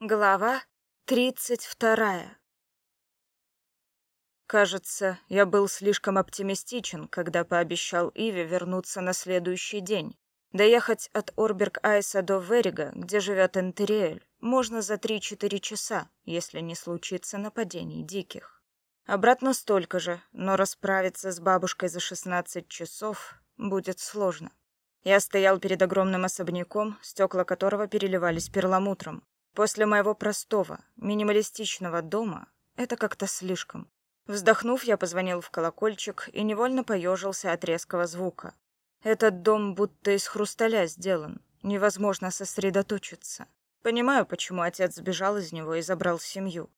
Глава тридцать вторая. Кажется, я был слишком оптимистичен, когда пообещал Иве вернуться на следующий день. Доехать от Орберг-Айса до Верига, где живет Энтериэль, можно за 3-4 часа, если не случится нападений диких. Обратно столько же, но расправиться с бабушкой за 16 часов будет сложно. Я стоял перед огромным особняком, стекла которого переливались перламутром. После моего простого, минималистичного дома это как-то слишком. Вздохнув, я позвонил в колокольчик и невольно поежился от резкого звука. Этот дом будто из хрусталя сделан. Невозможно сосредоточиться. Понимаю, почему отец сбежал из него и забрал семью.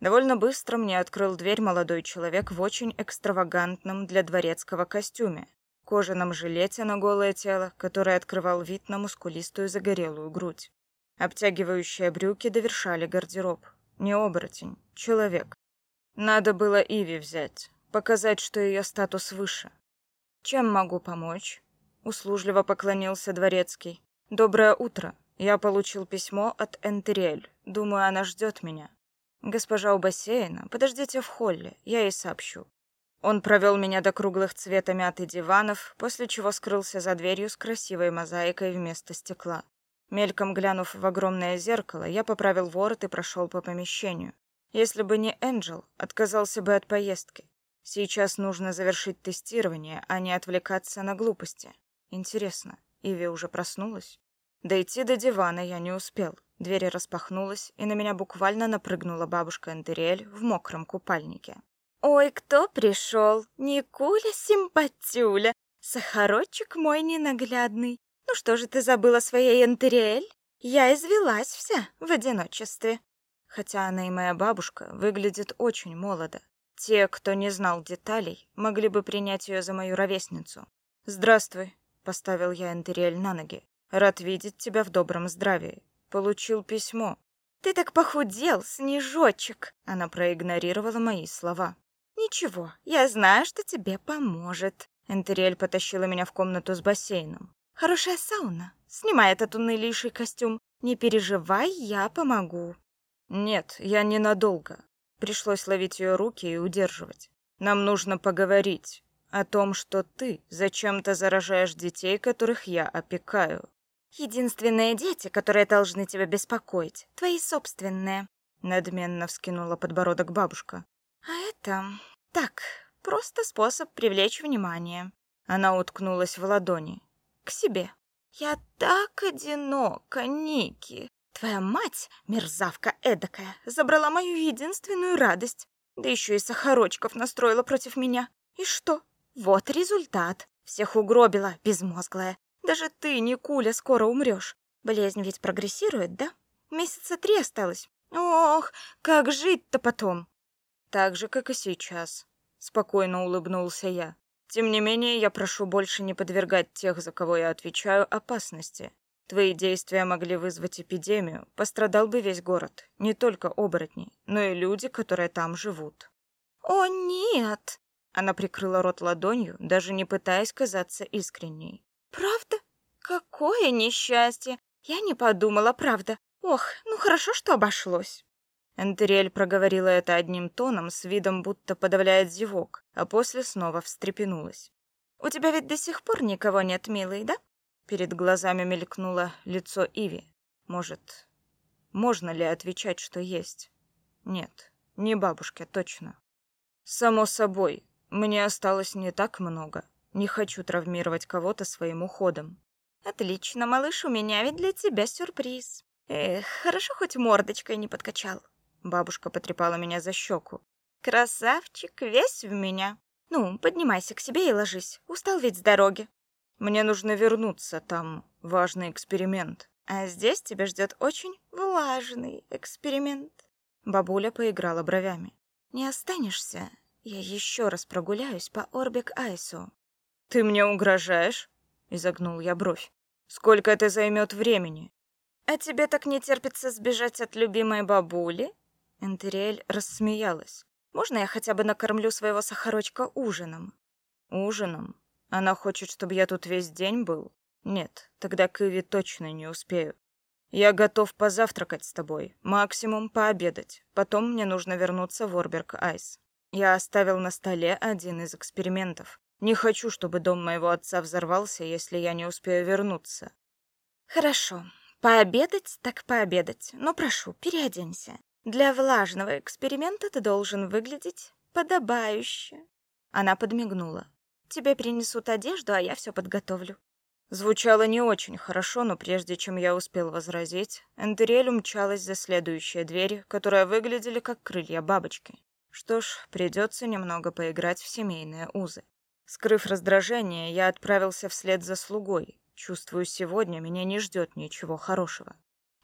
Довольно быстро мне открыл дверь молодой человек в очень экстравагантном для дворецкого костюме, кожаном жилете на голое тело, который открывал вид на мускулистую загорелую грудь. Обтягивающие брюки довершали гардероб. Не оборотень, человек. Надо было Иви взять, показать, что ее статус выше. Чем могу помочь? Услужливо поклонился дворецкий. Доброе утро. Я получил письмо от Энтериэль. Думаю, она ждет меня. Госпожа у бассейна, подождите в холле, я ей сообщу. Он провел меня до круглых цвета мяты диванов, после чего скрылся за дверью с красивой мозаикой вместо стекла. Мельком глянув в огромное зеркало, я поправил ворот и прошел по помещению. Если бы не Энджел, отказался бы от поездки. Сейчас нужно завершить тестирование, а не отвлекаться на глупости. Интересно, Иви уже проснулась? Дойти до дивана я не успел. Дверь распахнулась, и на меня буквально напрыгнула бабушка Энтериэль в мокром купальнике. «Ой, кто пришел? Никуля симпатюля, сахарочек мой ненаглядный. Ну что же ты забыла своей Энтериэль? Я извелась вся в одиночестве. Хотя она и моя бабушка выглядит очень молодо. Те, кто не знал деталей, могли бы принять ее за мою ровесницу. «Здравствуй», — поставил я Энтериэль на ноги. «Рад видеть тебя в добром здравии. Получил письмо». «Ты так похудел, снежочек!» Она проигнорировала мои слова. «Ничего, я знаю, что тебе поможет». Энтериэль потащила меня в комнату с бассейном. Хорошая сауна. Снимай этот унылейший костюм. Не переживай, я помогу. Нет, я ненадолго. Пришлось ловить ее руки и удерживать. Нам нужно поговорить о том, что ты зачем-то заражаешь детей, которых я опекаю. Единственные дети, которые должны тебя беспокоить, твои собственные. Надменно вскинула подбородок бабушка. А это так, просто способ привлечь внимание. Она уткнулась в ладони к себе. Я так одинока, Ники. Твоя мать, мерзавка эдакая, забрала мою единственную радость. Да еще и Сахарочков настроила против меня. И что? Вот результат. Всех угробила, безмозглая. Даже ты, Никуля, скоро умрешь. Болезнь ведь прогрессирует, да? Месяца три осталось. Ох, как жить-то потом? Так же, как и сейчас. Спокойно улыбнулся я. Тем не менее, я прошу больше не подвергать тех, за кого я отвечаю, опасности. Твои действия могли вызвать эпидемию, пострадал бы весь город, не только оборотни, но и люди, которые там живут. О нет, она прикрыла рот ладонью, даже не пытаясь казаться искренней. Правда? Какое несчастье. Я не подумала, правда. Ох, ну хорошо, что обошлось. Энтериэль проговорила это одним тоном, с видом, будто подавляет зевок, а после снова встрепенулась. «У тебя ведь до сих пор никого нет, милый, да?» Перед глазами мелькнуло лицо Иви. «Может, можно ли отвечать, что есть?» «Нет, не бабушке, точно». «Само собой, мне осталось не так много. Не хочу травмировать кого-то своим уходом». «Отлично, малыш, у меня ведь для тебя сюрприз. Эх, хорошо хоть мордочкой не подкачал». Бабушка потрепала меня за щеку. Красавчик, весь в меня. Ну, поднимайся к себе и ложись. Устал ведь с дороги. Мне нужно вернуться, там важный эксперимент. А здесь тебя ждет очень влажный эксперимент. Бабуля поиграла бровями. Не останешься? Я еще раз прогуляюсь по Орбек-Айсу. Ты мне угрожаешь? Изогнул я бровь. Сколько это займет времени? А тебе так не терпится сбежать от любимой бабули? Энтериэль рассмеялась. «Можно я хотя бы накормлю своего сахарочка ужином?» «Ужином? Она хочет, чтобы я тут весь день был? Нет, тогда к Иве точно не успею. Я готов позавтракать с тобой, максимум пообедать. Потом мне нужно вернуться в Орберг Айс. Я оставил на столе один из экспериментов. Не хочу, чтобы дом моего отца взорвался, если я не успею вернуться. Хорошо. Пообедать так пообедать. Но прошу, переоденься. Для влажного эксперимента ты должен выглядеть подобающе. Она подмигнула. Тебе принесут одежду, а я все подготовлю. Звучало не очень хорошо, но прежде чем я успел возразить, Энтерель умчалась за следующие двери, которые выглядели как крылья бабочки. Что ж, придется немного поиграть в семейные узы. Скрыв раздражение, я отправился вслед за слугой. Чувствую, сегодня меня не ждет ничего хорошего.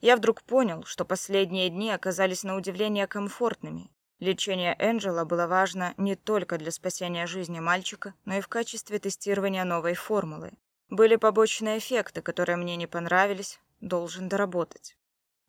Я вдруг понял, что последние дни оказались на удивление комфортными. Лечение Энджела было важно не только для спасения жизни мальчика, но и в качестве тестирования новой формулы. Были побочные эффекты, которые мне не понравились, должен доработать.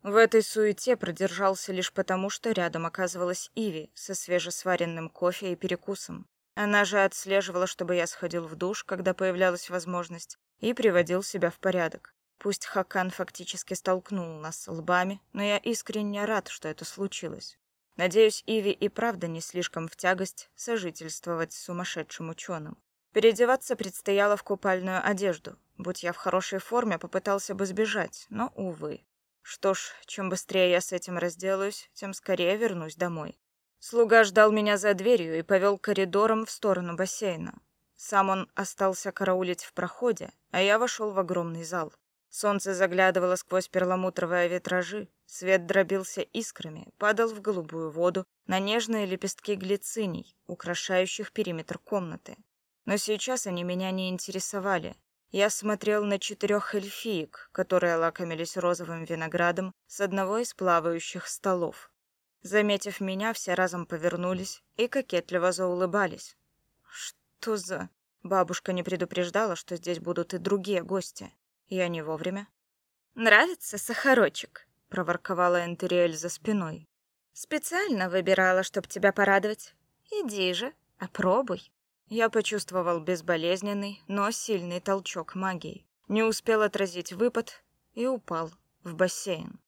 В этой суете продержался лишь потому, что рядом оказывалась Иви со свежесваренным кофе и перекусом. Она же отслеживала, чтобы я сходил в душ, когда появлялась возможность, и приводил себя в порядок. Пусть Хакан фактически столкнул нас лбами, но я искренне рад, что это случилось. Надеюсь, Иви и правда не слишком в тягость сожительствовать с сумасшедшим ученым. Переодеваться предстояло в купальную одежду. Будь я в хорошей форме, попытался бы сбежать, но, увы. Что ж, чем быстрее я с этим разделаюсь, тем скорее вернусь домой. Слуга ждал меня за дверью и повел коридором в сторону бассейна. Сам он остался караулить в проходе, а я вошел в огромный зал. Солнце заглядывало сквозь перламутровые витражи, свет дробился искрами, падал в голубую воду на нежные лепестки глициний, украшающих периметр комнаты. Но сейчас они меня не интересовали. Я смотрел на четырех эльфиек, которые лакомились розовым виноградом с одного из плавающих столов. Заметив меня, все разом повернулись и кокетливо заулыбались. Что за... Бабушка не предупреждала, что здесь будут и другие гости. Я не вовремя. «Нравится сахарочек?» — проворковала Энтериэль за спиной. «Специально выбирала, чтоб тебя порадовать. Иди же, опробуй». Я почувствовал безболезненный, но сильный толчок магии. Не успел отразить выпад и упал в бассейн.